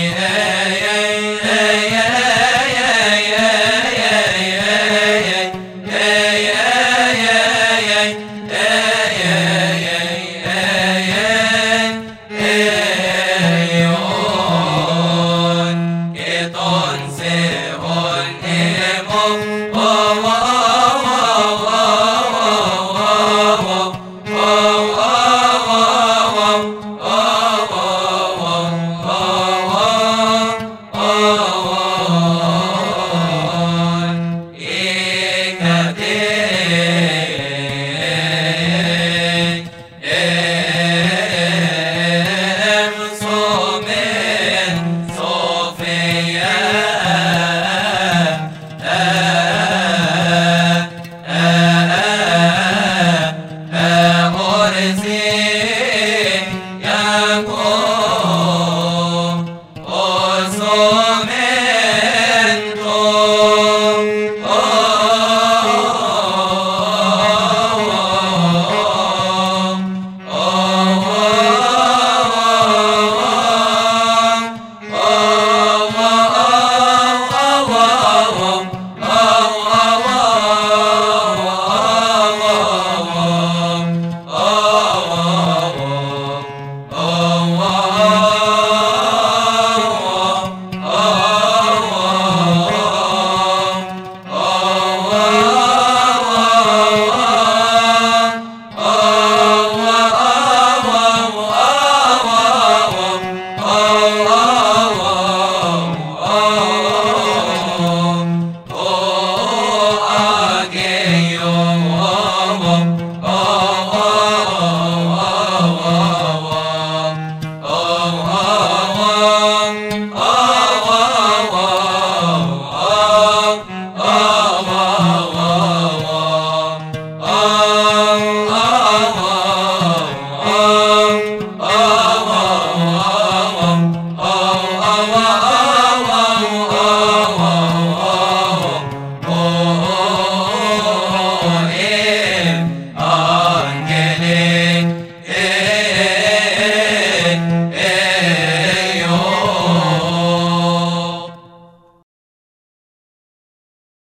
Oh 아.